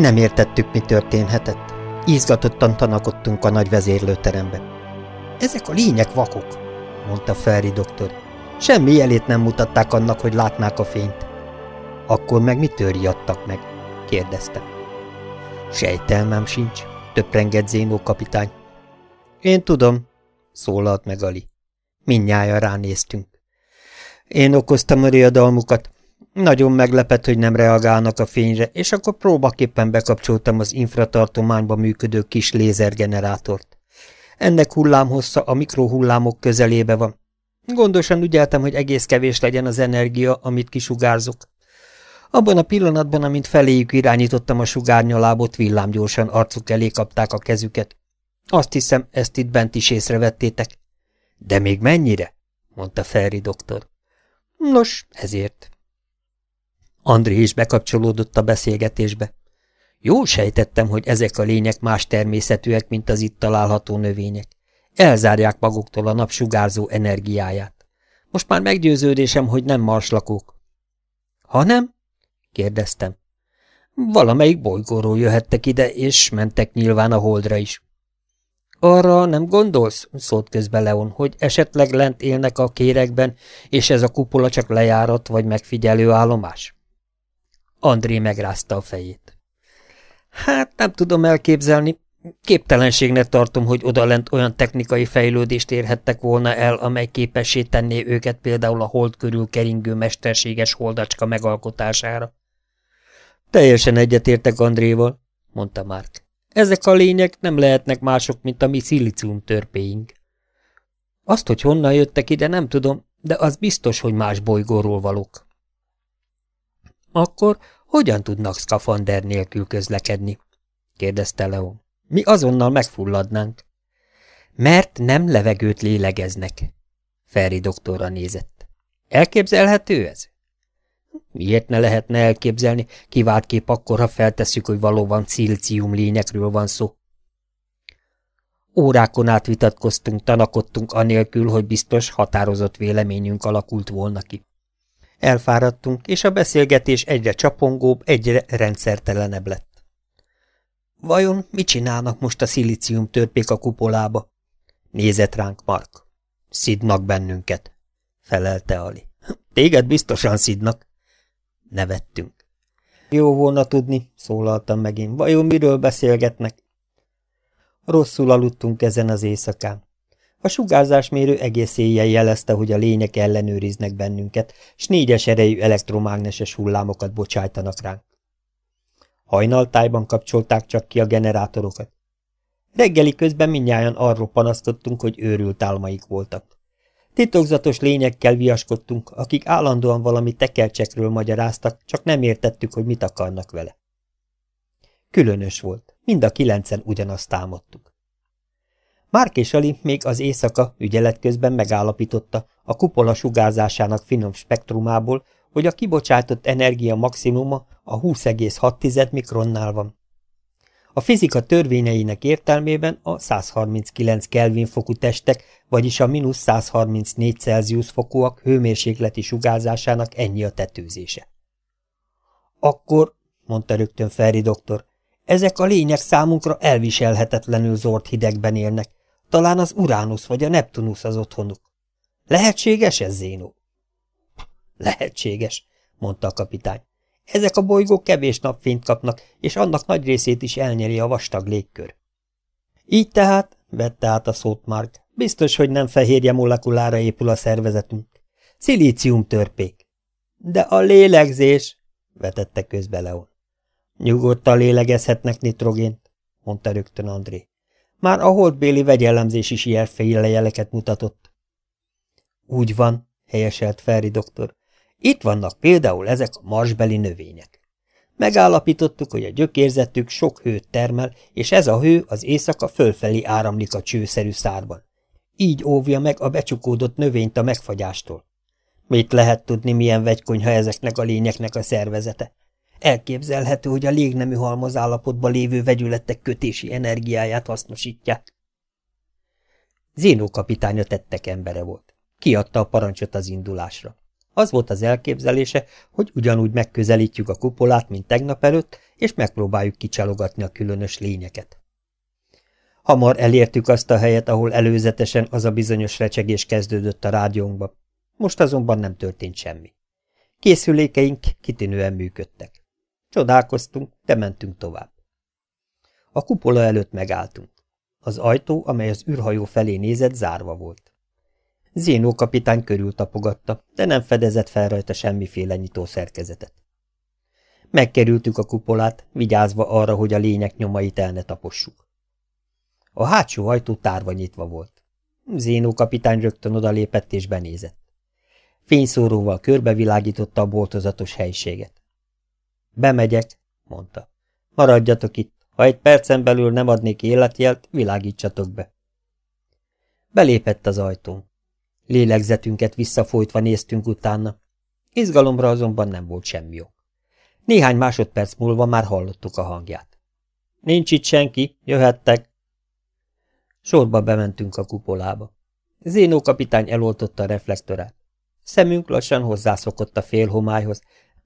Nem értettük, mi történhetett. Izgatottan tanakodtunk a nagy vezérlőteremben. Ezek a lények vakok, mondta Ferri doktor. Semmi jelét nem mutatták annak, hogy látnák a fényt. Akkor meg mitől riadtak meg? kérdeztem. Sejtelmem sincs, töprengett Zénó kapitány. Én tudom, szólalt meg Ali. Mindnyájan ránéztünk. Én okoztam a riadalmukat. Nagyon meglepett, hogy nem reagálnak a fényre, és akkor próbaképpen bekapcsoltam az infratartományba működő kis lézergenerátort. Ennek hullámhossza a mikrohullámok közelébe van. Gondosan ügyeltem, hogy egész kevés legyen az energia, amit kisugárzok. Abban a pillanatban, amint feléjük irányítottam a sugárnyalábot, villámgyorsan arcuk elé kapták a kezüket. Azt hiszem, ezt itt bent is észrevettétek. De még mennyire? mondta Ferri doktor. Nos, ezért. André is bekapcsolódott a beszélgetésbe. Jól sejtettem, hogy ezek a lények más természetűek, mint az itt található növények. Elzárják maguktól a napsugárzó energiáját. Most már meggyőződésem, hogy nem marslakók. Ha nem? kérdeztem. Valamelyik bolygóról jöhettek ide, és mentek nyilván a holdra is. Arra nem gondolsz, szólt közbe Leon, hogy esetleg lent élnek a kérekben, és ez a kupola csak lejárat vagy megfigyelő állomás? André megrázta a fejét. Hát nem tudom elképzelni. Képtelenségnek tartom, hogy odalent olyan technikai fejlődést érhettek volna el, amely képessé tenné őket például a hold körül keringő mesterséges holdacska megalkotására. Teljesen egyetértek Andréval, mondta Mark. Ezek a lények nem lehetnek mások, mint a mi szilícium törpéink. Azt, hogy honnan jöttek ide, nem tudom, de az biztos, hogy más bolygóról valók. Akkor hogyan tudnak szkafander nélkül közlekedni? kérdezte Leon. Mi azonnal megfulladnánk. Mert nem levegőt lélegeznek. Ferri doktorra nézett. Elképzelhető ez? Miért ne lehetne elképzelni, kivált kép akkor, ha feltesszük, hogy valóban szilícium lényekről van szó? Órákon át vitatkoztunk, tanakodtunk anélkül, hogy biztos, határozott véleményünk alakult volna ki. Elfáradtunk, és a beszélgetés egyre csapongóbb, egyre rendszertelenebb lett. Vajon mit csinálnak most a szilícium törpék a kupolába? Nézett ránk Mark. Szidnak bennünket, felelte Ali. Téged biztosan szidnak. Nevettünk. Jó volna tudni, szólaltam megint. Vajon miről beszélgetnek? Rosszul aludtunk ezen az éjszakán. A sugárzásmérő egész éjjel jelezte, hogy a lények ellenőriznek bennünket, s négyes erejű elektromágneses hullámokat bocsájtanak ránk. Hajnaltájban kapcsolták csak ki a generátorokat. Reggeli közben mindnyájan arról panasztottunk, hogy őrült álmaik voltak. Titokzatos lényekkel viaskodtunk, akik állandóan valami tekercsekről magyaráztak, csak nem értettük, hogy mit akarnak vele. Különös volt, mind a kilencen ugyanazt támadtuk. Márk és Ali még az éjszaka ügyelet közben megállapította a kupola sugárzásának finom spektrumából, hogy a kibocsátott energia maximuma a 20,6 mikronnál van. A fizika törvényeinek értelmében a 139 Kelvin fokú testek, vagyis a mínusz 134 Celsius fokúak hőmérsékleti sugárzásának ennyi a tetőzése. Akkor, mondta rögtön Ferri doktor, ezek a lények számunkra elviselhetetlenül zord hidegben élnek, talán az Uránusz vagy a Neptunusz az otthonuk. Lehetséges ez, Zénó? Lehetséges, mondta a kapitány. Ezek a bolygók kevés napfényt kapnak, és annak nagy részét is elnyeri a vastag légkör. Így tehát, vette át a szót Mark, biztos, hogy nem fehérje molekulára épül a szervezetünk. Szilícium törpék. De a lélegzés, vetette közbe Leon. Nyugodtan lélegezhetnek nitrogént, mondta rögtön André. Már a holdbéli vegyelemzés is ilyenféle jeleket mutatott. Úgy van, helyeselt Ferri doktor. Itt vannak például ezek a marsbeli növények. Megállapítottuk, hogy a gyökérzetük sok hőt termel, és ez a hő az éjszaka fölfelé áramlik a csőszerű szárban. Így óvja meg a becsukódott növényt a megfagyástól. Mit lehet tudni, milyen vegykonyha ezeknek a lényeknek a szervezete? Elképzelhető, hogy a légnemű halmaz állapotban lévő vegyületek kötési energiáját hasznosítják. Zénó kapitánya tettek embere volt. Kiadta a parancsot az indulásra. Az volt az elképzelése, hogy ugyanúgy megközelítjük a kupolát, mint tegnap előtt, és megpróbáljuk kicsalogatni a különös lényeket. Hamar elértük azt a helyet, ahol előzetesen az a bizonyos recsegés kezdődött a rádiónkba. Most azonban nem történt semmi. Készülékeink kitűnően működtek. Csodálkoztunk, de mentünk tovább. A kupola előtt megálltunk. Az ajtó, amely az űrhajó felé nézett, zárva volt. Zénó kapitány körül tapogatta, de nem fedezett fel rajta semmiféle nyitó szerkezetet. Megkerültük a kupolát, vigyázva arra, hogy a lények nyomait el ne tapossuk. A hátsó ajtó tárva nyitva volt. Zénó kapitány rögtön odalépett és benézett. Fényszóróval körbevilágította a boltozatos helységet. Bemegyek, mondta. Maradjatok itt, ha egy percen belül nem adnék életjelt, világítsatok be. Belépett az ajtón. Lélegzetünket visszafolytva néztünk utána. Izgalomra azonban nem volt semmi ok. Néhány másodperc múlva már hallottuk a hangját. Nincs itt senki, jöhettek. Sorba bementünk a kupolába. Zénó kapitány eloltotta a reflektorát. Szemünk lassan hozzászokott a félhomályhoz,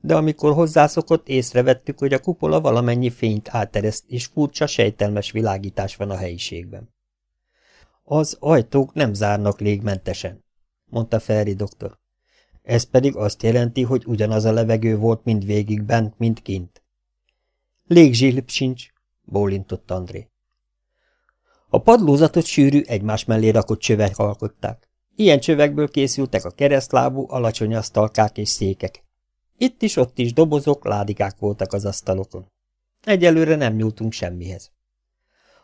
de amikor hozzászokott, észrevettük, hogy a kupola valamennyi fényt átereszt, és furcsa, sejtelmes világítás van a helyiségben. Az ajtók nem zárnak légmentesen, mondta Ferri doktor. Ez pedig azt jelenti, hogy ugyanaz a levegő volt mind végig bent, mind kint. Légzsilip sincs, bólintott André. A padlózatot sűrű, egymás mellé rakott csövek alkották. Ilyen csövekből készültek a keresztlábú, alacsony asztalkák és székek. Itt is, ott is dobozok, ládikák voltak az asztalokon. Egyelőre nem nyúltunk semmihez.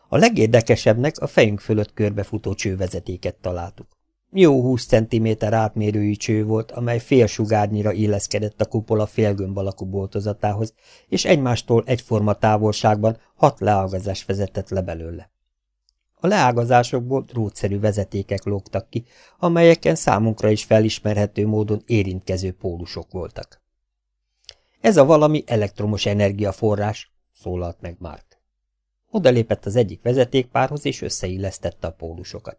A legérdekesebbnek a fejünk fölött körbefutó csővezetéket találtuk. Jó húsz centiméter átmérőjű cső volt, amely fél sugárnyira illeszkedett a kupola félgömb alakú boltozatához, és egymástól egyforma távolságban hat leágazás vezetett le belőle. A leágazásokból drótszerű vezetékek lógtak ki, amelyeken számunkra is felismerhető módon érintkező pólusok voltak. Ez a valami elektromos energiaforrás, szólalt meg Mark. Oda lépett az egyik vezetékpárhoz, és összeillesztette a pólusokat.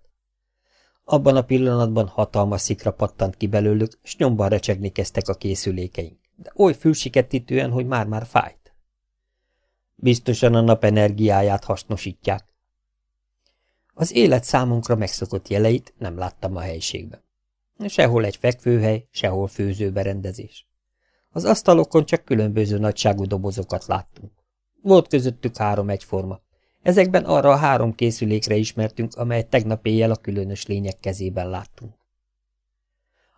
Abban a pillanatban hatalmas szikra pattant ki belőlük, s nyomban recsegni kezdtek a készülékeink, de oly fülsiketítően, hogy már-már fájt. Biztosan a nap energiáját hasznosítják, az élet számunkra megszokott jeleit nem láttam a helységben. Sehol egy fekvőhely, sehol főzőberendezés. Az asztalokon csak különböző nagyságú dobozokat láttunk. Volt közöttük három egyforma. Ezekben arra a három készülékre ismertünk, amelyet tegnap éjjel a különös lények kezében láttunk.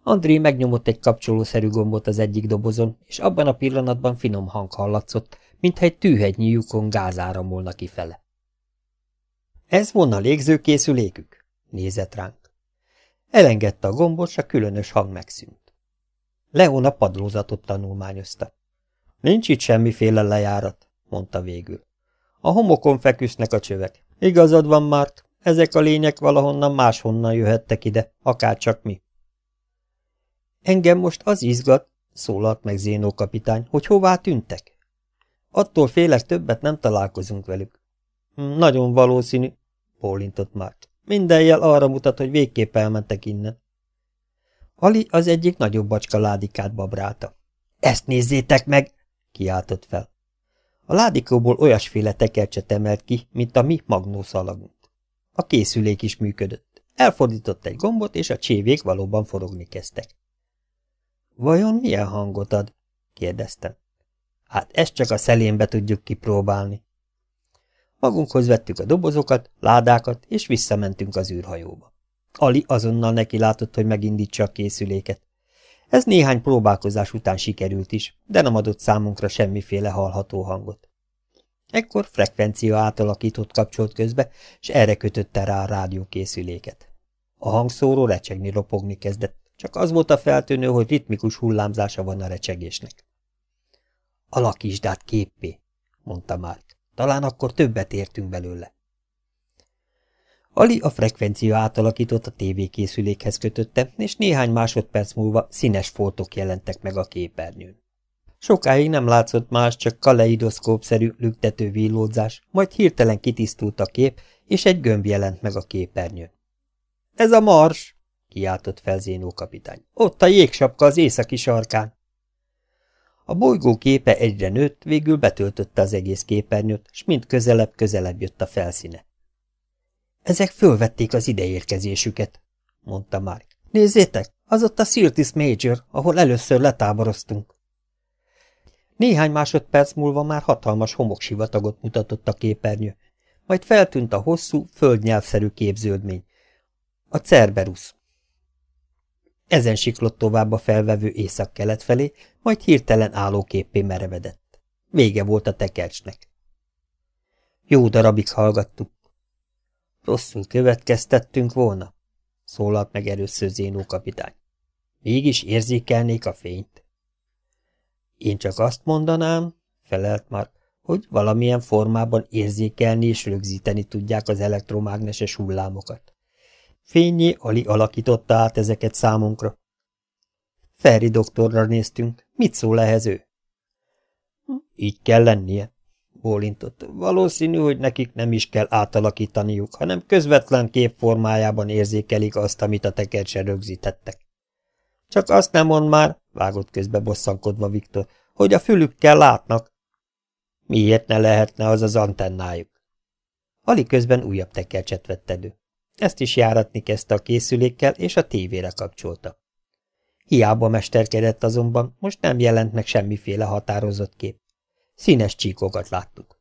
André megnyomott egy kapcsolószerű gombot az egyik dobozon, és abban a pillanatban finom hang hallatszott, mintha egy tűhegynyi lyukon gáz áramolna kifele. Ez volna légzőkészülékük? Nézett ránk. Elengedte a gombot, s a különös hang megszűnt. Leon a padlózatot tanulmányozta. Nincs itt semmiféle lejárat, mondta végül. A homokon feküsznek a csövek. Igazad van, Mart, ezek a lények valahonnan máshonnan jöhettek ide, akárcsak mi. Engem most az izgat, szólalt meg Zénó kapitány, hogy hová tűntek. Attól félek többet nem találkozunk velük. Nagyon valószínű, bólintott Mark. Minden jel arra mutat, hogy végképp elmentek innen. Ali az egyik nagyobb bacska ládikát babrálta. Ezt nézzétek meg! kiáltott fel. A ládikóból olyasféle tekercset emelt ki, mint a mi magnószalagunk. A készülék is működött. Elfordított egy gombot, és a csévék valóban forogni kezdtek. Vajon milyen hangot ad? kérdeztem. Hát ezt csak a szelénbe tudjuk kipróbálni. Magunkhoz vettük a dobozokat, ládákat, és visszamentünk az űrhajóba. Ali azonnal neki látott, hogy megindítsa a készüléket. Ez néhány próbálkozás után sikerült is, de nem adott számunkra semmiféle hallható hangot. Ekkor frekvencia átalakított kapcsolt közbe, és erre kötötte rá a rádiókészüléket. A hangszóró recsegni ropogni kezdett, csak az volt a feltűnő, hogy ritmikus hullámzása van a recsegésnek. Alakítsd át képpé, mondta Mark. Talán akkor többet értünk belőle. Ali a frekvencia átalakított a tévékészülékhez kötötte, és néhány másodperc múlva színes foltok jelentek meg a képernyőn. Sokáig nem látszott más, csak kaleidoszkópszerű lüktető villódzás, majd hirtelen kitisztult a kép, és egy gömb jelent meg a képernyőn. – Ez a mars! – kiáltott fel Zénó kapitány. – Ott a jégsapka az északi sarkán! A bolygó képe egyre nőtt, végül betöltötte az egész képernyőt, s mind közelebb-közelebb jött a felszíne. Ezek fölvették az ideérkezésüket, mondta Mark. Nézzétek, az ott a Sirtis Major, ahol először letáboroztunk. Néhány másodperc múlva már hatalmas homoksivatagot mutatott a képernyő, majd feltűnt a hosszú, földnyelvszerű képződmény. A Cerberus. Ezen siklott tovább a felvevő észak-kelet felé, majd hirtelen állóképpé merevedett. Vége volt a tekercsnek. Jó darabig hallgattuk. Rosszul következtettünk volna, szólalt meg először Zénó kapitány. Mégis érzékelnék a fényt. Én csak azt mondanám, felelt már, hogy valamilyen formában érzékelni és rögzíteni tudják az elektromágneses hullámokat. Fényé Ali alakította át ezeket számunkra. Ferri doktorra néztünk. Mit szól ehhez ő? Így kell lennie, bólintott. Valószínű, hogy nekik nem is kell átalakítaniuk, hanem közvetlen képformájában érzékelik azt, amit a tekercse rögzítettek. Csak azt nem mond már, vágott közbe bosszankodva Viktor, hogy a fülükkel látnak. Miért ne lehetne az az antennájuk? Ali közben újabb tekercset vett elő. Ezt is járatni kezdte a készülékkel, és a tévére kapcsolta. Hiába mesterkedett azonban, most nem jelent meg semmiféle határozott kép. Színes csíkokat láttuk.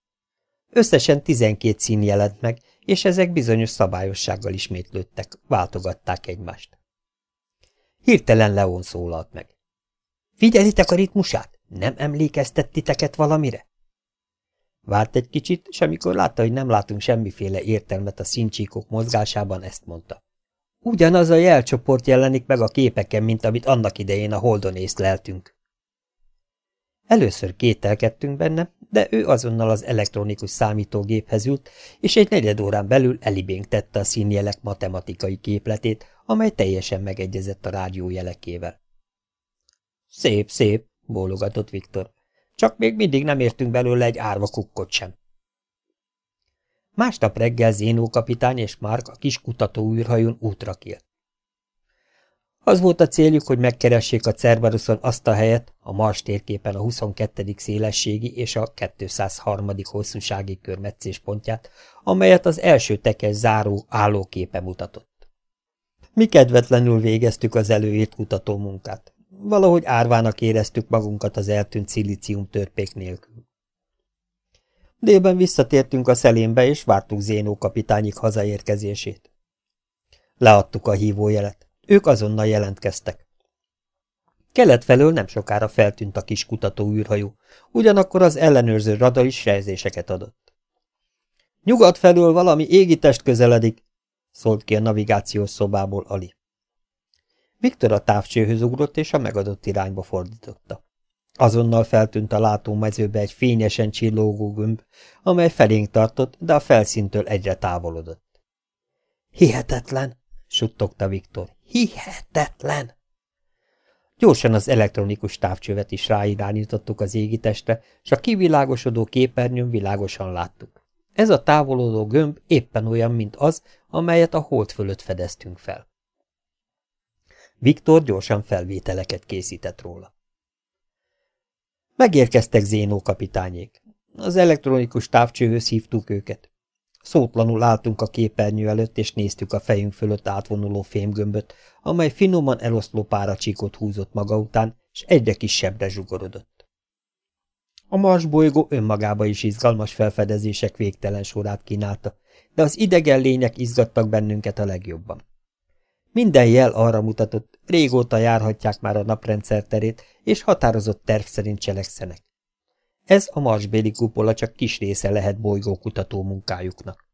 Összesen tizenkét szín jelent meg, és ezek bizonyos szabályossággal ismétlődtek, váltogatták egymást. Hirtelen Leon szólalt meg. Figyelitek a ritmusát? Nem emlékeztet titeket valamire? Várt egy kicsit, és amikor látta, hogy nem látunk semmiféle értelmet a színcsíkok mozgásában, ezt mondta. Ugyanaz a jelcsoport jelenik meg a képeken, mint amit annak idején a holdon észleltünk. Először kételkedtünk benne, de ő azonnal az elektronikus számítógéphez ült, és egy negyed órán belül elibénk tette a színjelek matematikai képletét, amely teljesen megegyezett a rádió jelekével. Szép, szép, bólogatott Viktor. Csak még mindig nem értünk belőle egy árva kukkot sem. Másnap reggel Zénó kapitány és Mark a kis kutató űrhajón útra kélt. Az volt a céljuk, hogy megkeressék a Cerberuson azt a helyet, a Mars térképen a 22. szélességi és a 203. hosszúsági kör pontját, amelyet az első tekes záró állóképe mutatott. Mi kedvetlenül végeztük az előírt kutató munkát. Valahogy árvának éreztük magunkat az eltűnt szilícium törpék nélkül. Délben visszatértünk a szelénbe, és vártuk Zénó kapitányik hazaérkezését. Leadtuk a hívójelet. Ők azonnal jelentkeztek. Kelet felől nem sokára feltűnt a kis kutató űrhajó, ugyanakkor az ellenőrző radar is jelzéseket adott. Nyugat felől valami égitest közeledik, szólt ki a navigációs szobából Ali. Viktor a távcsőhöz ugrott, és a megadott irányba fordította. Azonnal feltűnt a látómezőbe egy fényesen csillogó gömb, amely felénk tartott, de a felszíntől egyre távolodott. Hihetetlen, suttogta Viktor. Hihetetlen! Gyorsan az elektronikus távcsövet is ráirányítottuk az égitestre, s a kivilágosodó képernyőn világosan láttuk. Ez a távolodó gömb éppen olyan, mint az, amelyet a hold fölött fedeztünk fel. Viktor gyorsan felvételeket készített róla. Megérkeztek Zénó kapitányék. Az elektronikus távcsőhöz hívtuk őket. Szótlanul álltunk a képernyő előtt, és néztük a fejünk fölött átvonuló fémgömböt, amely finoman eloszló páracsíkot húzott maga után, és egyre kisebbre zsugorodott. A Mars bolygó önmagába is izgalmas felfedezések végtelen sorát kínálta, de az idegen lények izgattak bennünket a legjobban. Minden jel arra mutatott, régóta járhatják már a naprendszer terét, és határozott terv szerint cselekszenek. Ez a marsbéli kupola csak kis része lehet bolygókutató munkájuknak.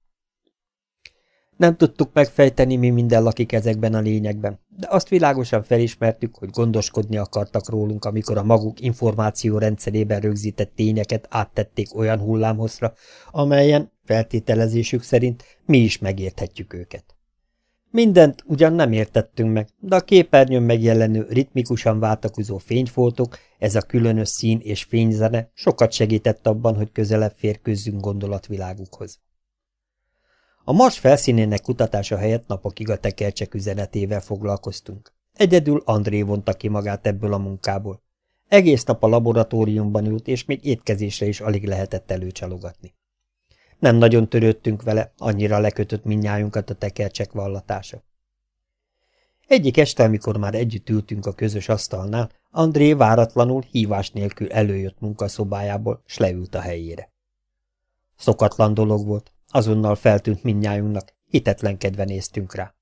Nem tudtuk megfejteni, mi minden lakik ezekben a lényekben, de azt világosan felismertük, hogy gondoskodni akartak rólunk, amikor a maguk információrendszerében rögzített tényeket áttették olyan hullámhozra, amelyen, feltételezésük szerint, mi is megérthetjük őket. Mindent ugyan nem értettünk meg, de a képernyőn megjelenő ritmikusan váltakozó fényfoltok, ez a különös szín és fényzene sokat segített abban, hogy közelebb férkőzzünk gondolatvilágukhoz. A Mars felszínének kutatása helyett napokig a tekercsek üzenetével foglalkoztunk. Egyedül André vonta ki magát ebből a munkából. Egész nap a laboratóriumban ült, és még étkezésre is alig lehetett előcsalogatni. Nem nagyon törődtünk vele, annyira lekötött minnyájunkat a tekercsek vallatása. Egyik este, amikor már együtt ültünk a közös asztalnál, André váratlanul, hívás nélkül előjött munkaszobájából, s leült a helyére. Szokatlan dolog volt, azonnal feltűnt minnyájunknak, hitetlenkedve néztünk rá.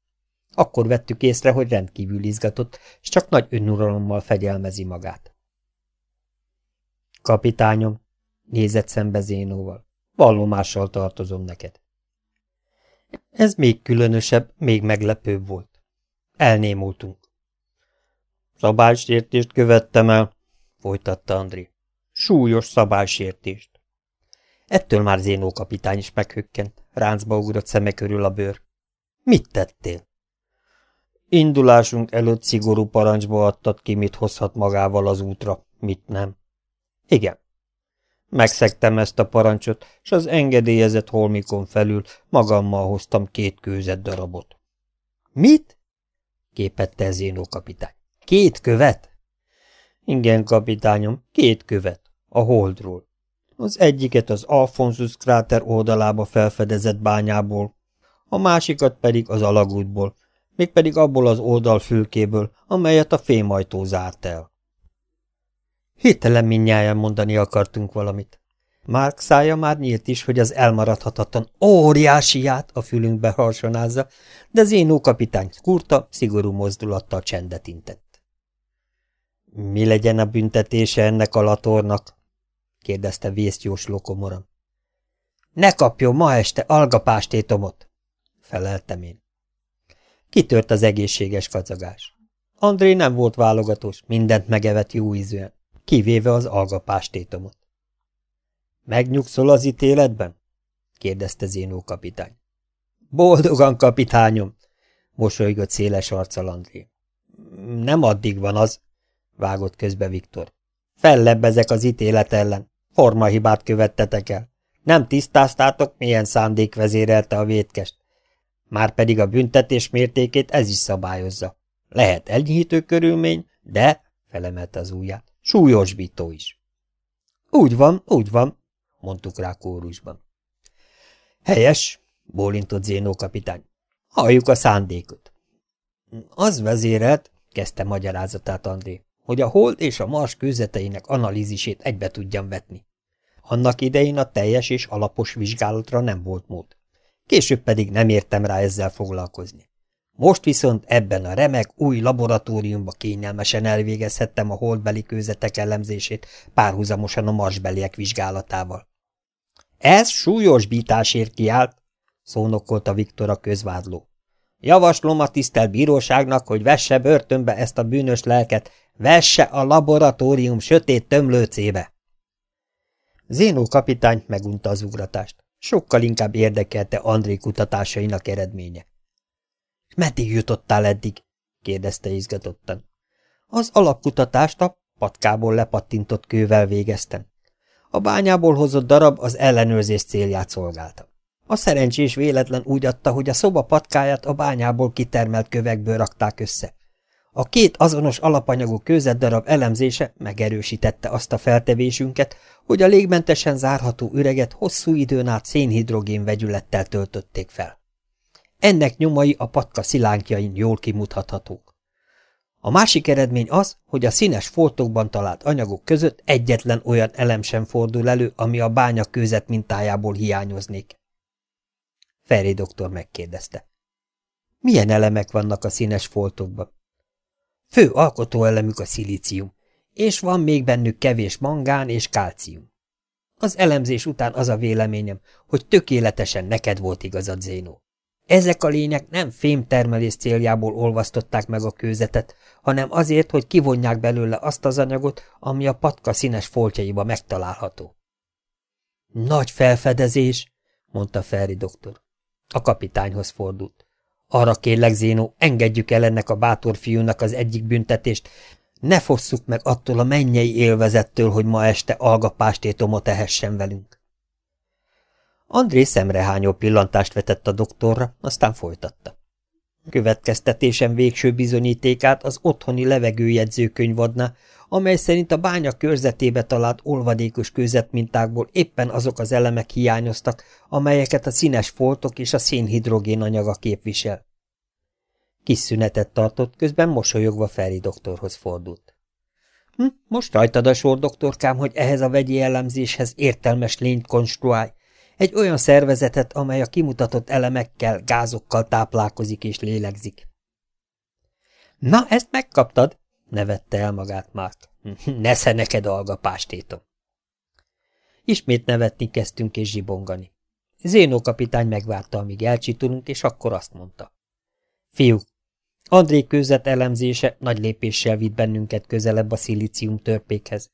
Akkor vettük észre, hogy rendkívül izgatott, és csak nagy önuralommal fegyelmezi magát. Kapitányom, nézett szembe Zénóval, vallomással tartozom neked. Ez még különösebb, még meglepőbb volt. Elnémultunk. Szabálysértést követtem el, folytatta André. Súlyos szabálysértést. Ettől már Zénó kapitány is meghökkent, ráncba ugrott szeme körül a bőr. Mit tettél? Indulásunk előtt szigorú parancsba adtad ki, mit hozhat magával az útra, mit nem. Igen. Megszegtem ezt a parancsot, és az engedélyezett holmikon felül magammal hoztam két kőzet darabot. Mit? képette Zénó kapitány. Két követ? Igen, kapitányom, két követ. A holdról. Az egyiket az Alfonsus kráter oldalába felfedezett bányából, a másikat pedig az alagútból, mégpedig abból az oldalfülkéből, amelyet a fémajtó zárt el. Hirtelen minnyáján mondani akartunk valamit. Márk szája már nyílt is, hogy az elmaradhatatlan óriásiát a fülünkbe harsonázza, de Zénó kapitány kurta, szigorú mozdulattal csendet intett. Mi legyen a büntetése ennek a latornak? kérdezte vészjósló komoran. Ne kapjon ma este algapástétomot, feleltem én. Kitört az egészséges kacagás. André nem volt válogatós, mindent megevett jó ízűen, kivéve az algapástétomot. Megnyugszol az ítéletben? kérdezte Zénó kapitány. Boldogan, kapitányom, mosolygott széles arccal André. Nem addig van az, vágott közbe Viktor. Fellebbezek az ítélet ellen. Formahibát követtetek el. Nem tisztáztátok, milyen szándék vezérelte a vétkest. Márpedig a büntetés mértékét ez is szabályozza. Lehet enyhítő körülmény, de, felemelte az ujját, súlyosbító is. Úgy van, úgy van, mondtuk rá kórusban. Helyes, bólintott Zénó kapitány. Halljuk a szándékot. Az vezérelt, kezdte magyarázatát André, hogy a hold és a mars kőzeteinek analízisét egybe tudjam vetni. Annak idején a teljes és alapos vizsgálatra nem volt mód. Később pedig nem értem rá ezzel foglalkozni. Most viszont ebben a remek új laboratóriumban kényelmesen elvégezhettem a holdbeli kőzetek elemzését párhuzamosan a marsbeliek vizsgálatával. Ez súlyos bításért kiállt, szónokolta Viktor a közvádló. Javaslom a tisztelt bíróságnak, hogy vesse börtönbe ezt a bűnös lelket, vesse a laboratórium sötét tömlőcébe. Zénó kapitány megunta az ugratást. Sokkal inkább érdekelte André kutatásainak eredménye. – Meddig jutottál eddig? – kérdezte izgatottan. – Az alapkutatást a patkából lepattintott kővel végeztem. A bányából hozott darab az ellenőrzés célját szolgálta. A szerencsés véletlen úgy adta, hogy a szoba patkáját a bányából kitermelt kövekből rakták össze. A két azonos alapanyagú kőzetdarab elemzése megerősítette azt a feltevésünket, hogy a légmentesen zárható üreget hosszú időn át szénhidrogén vegyülettel töltötték fel. Ennek nyomai a patka szilánkjain jól kimutathatók. A másik eredmény az, hogy a színes foltokban talált anyagok között egyetlen olyan elem sem fordul elő, ami a bánya kőzet mintájából hiányoznék. Ferri doktor megkérdezte. Milyen elemek vannak a színes foltokban? Fő alkotóelemük a szilícium, és van még bennük kevés mangán és kálcium. Az elemzés után az a véleményem, hogy tökéletesen neked volt igazad, Zénó. Ezek a lények nem fémtermelés céljából olvasztották meg a kőzetet, hanem azért, hogy kivonják belőle azt az anyagot, ami a patka színes foltjaiba megtalálható. Nagy felfedezés, mondta Ferri doktor. A kapitányhoz fordult. Arra kérlek, Zénó, engedjük el ennek a bátor fiúnak az egyik büntetést, ne fosszuk meg attól a mennyei élvezettől, hogy ma este algapástétomot ehessen velünk. André szemrehányó pillantást vetett a doktorra, aztán folytatta. Következtetésem végső bizonyítékát az otthoni levegőjegyzőkönyv adná, amely szerint a bánya körzetébe talált olvadékos kőzetmintákból éppen azok az elemek hiányoztak, amelyeket a színes foltok és a szénhidrogén anyaga képvisel. Kis szünetet tartott, közben mosolyogva Feri doktorhoz fordult. Hm, most rajtad a sor, doktorkám, hogy ehhez a vegyi elemzéshez értelmes lényt konstruálj, egy olyan szervezetet, amely a kimutatott elemekkel, gázokkal táplálkozik és lélegzik. Na, ezt megkaptad, nevette el magát Mark. Nesze neked algapástétom. Ismét nevetni kezdtünk és zsibongani. Zénó kapitány megvárta, amíg elcsitulunk, és akkor azt mondta. Fiú, André közet elemzése nagy lépéssel vitt bennünket közelebb a szilícium törpékhez.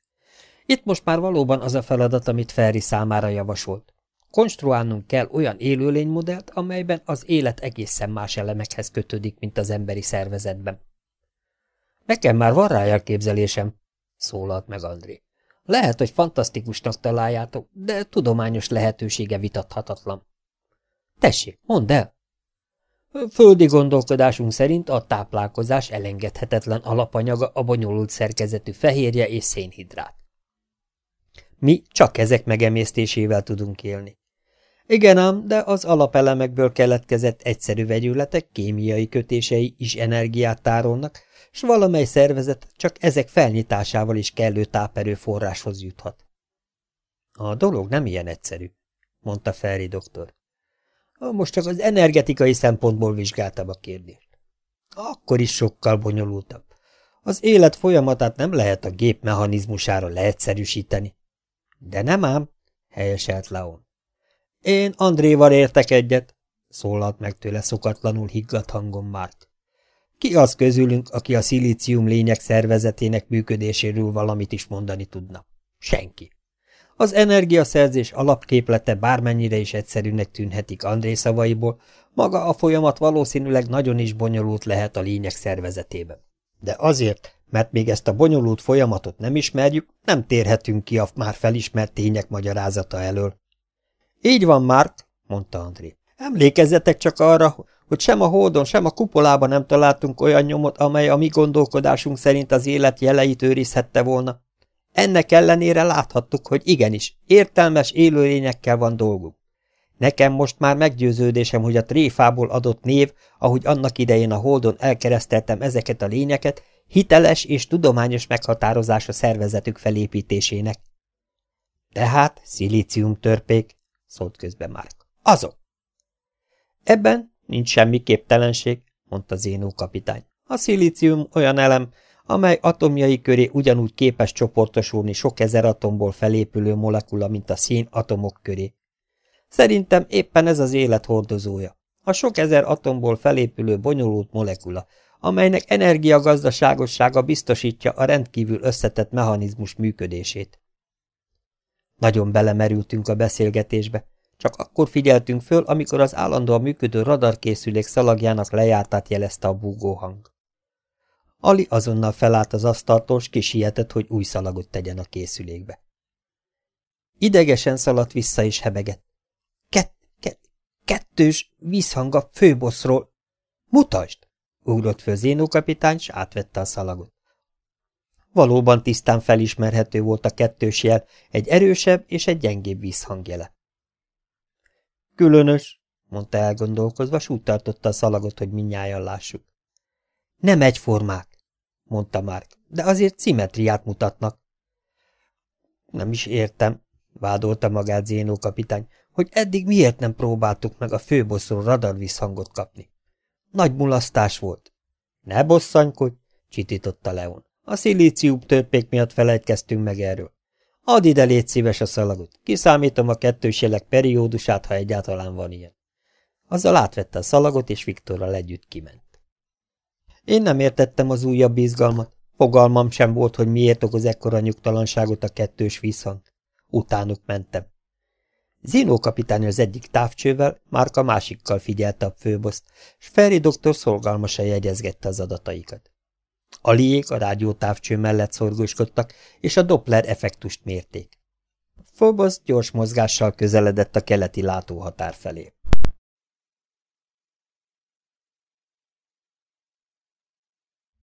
Itt most már valóban az a feladat, amit Ferri számára javasolt. Konstruálnunk kell olyan élőlénymodellt, amelyben az élet egészen más elemekhez kötődik, mint az emberi szervezetben. Nekem már van rá elképzelésem, szólalt meg André. Lehet, hogy fantasztikusnak találjátok, de tudományos lehetősége vitathatatlan. Tessék, mondd el! Földi gondolkodásunk szerint a táplálkozás elengedhetetlen alapanyaga a bonyolult szerkezetű fehérje és szénhidrát. Mi csak ezek megemésztésével tudunk élni. Igen ám, de az alapelemekből keletkezett egyszerű vegyületek kémiai kötései is energiát tárolnak, s valamely szervezet csak ezek felnyitásával is kellő táperőforráshoz juthat. A dolog nem ilyen egyszerű, mondta Ferri doktor. Most csak az energetikai szempontból vizsgáltam a kérdést. Akkor is sokkal bonyolultabb. Az élet folyamatát nem lehet a gép mechanizmusára leegyszerűsíteni. De nem ám, helyeselt Leon. Én Andréval értek egyet, szólalt meg tőle szokatlanul higgadt hangon Mark. Ki az közülünk, aki a szilícium lények szervezetének működéséről valamit is mondani tudna? Senki. Az energiaszerzés alapképlete bármennyire is egyszerűnek tűnhetik André szavaiból, maga a folyamat valószínűleg nagyon is bonyolult lehet a lények szervezetében. De azért, mert még ezt a bonyolult folyamatot nem ismerjük, nem térhetünk ki a már felismert tények magyarázata elől. Így van, Mark, mondta André. Emlékezzetek csak arra, hogy sem a hódon, sem a kupolában nem találtunk olyan nyomot, amely a mi gondolkodásunk szerint az élet jeleit őrizhette volna. Ennek ellenére láthattuk, hogy igenis, értelmes élőlényekkel van dolguk. Nekem most már meggyőződésem, hogy a tréfából adott név, ahogy annak idején a Holdon elkereszteltem ezeket a lényeket, hiteles és tudományos meghatározás a szervezetük felépítésének. Tehát szilícium törpék, szólt közben Márk. Azok! Ebben nincs semmi képtelenség, mondta Zénó kapitány. A szilícium olyan elem, amely atomjai köré ugyanúgy képes csoportosulni sok ezer atomból felépülő molekula, mint a szín atomok köré. Szerintem éppen ez az élet hordozója. A sok ezer atomból felépülő bonyolult molekula, amelynek energiagazdaságossága biztosítja a rendkívül összetett mechanizmus működését. Nagyon belemerültünk a beszélgetésbe, csak akkor figyeltünk föl, amikor az állandóan működő radarkészülék szalagjának lejártát jelezte a búgóhang. Ali azonnal felállt az asztaltól, s kisietett, hogy új szalagot tegyen a készülékbe. Idegesen szaladt vissza és hebegett. Kett, kett, kettős vízhang a főboszról. Mutasd! Ugrott föl Zénó kapitány, s átvette a szalagot. Valóban tisztán felismerhető volt a kettős jel, egy erősebb és egy gyengébb vízhangjele. Különös, mondta elgondolkozva, s úgy tartotta a szalagot, hogy minnyáján lássuk. Nem egyformák, mondta Márk, de azért szimetriát mutatnak. Nem is értem, vádolta magát Zénó kapitány, hogy eddig miért nem próbáltuk meg a főbosszról radarvízhangot kapni. Nagy mulasztás volt. Ne bosszanykodj, csitította Leon. A szilícium törpék miatt felejtkeztünk meg erről. Add ide, légy szíves a szalagot. Kiszámítom a kettős jelek periódusát, ha egyáltalán van ilyen. Azzal átvette a szalagot, és Viktorral együtt kiment. Én nem értettem az újabb izgalmat. Fogalmam sem volt, hogy miért okoz ekkora nyugtalanságot a kettős vízhang. Utánuk mentem. Zinó kapitány az egyik távcsővel, Márka másikkal figyelte a főboszt, s Ferri doktor szolgalmasan jegyezgette az adataikat. A liék a rádiótávcső mellett szorgóskodtak, és a Doppler effektust mérték. Fobosz gyors mozgással közeledett a keleti látóhatár felé.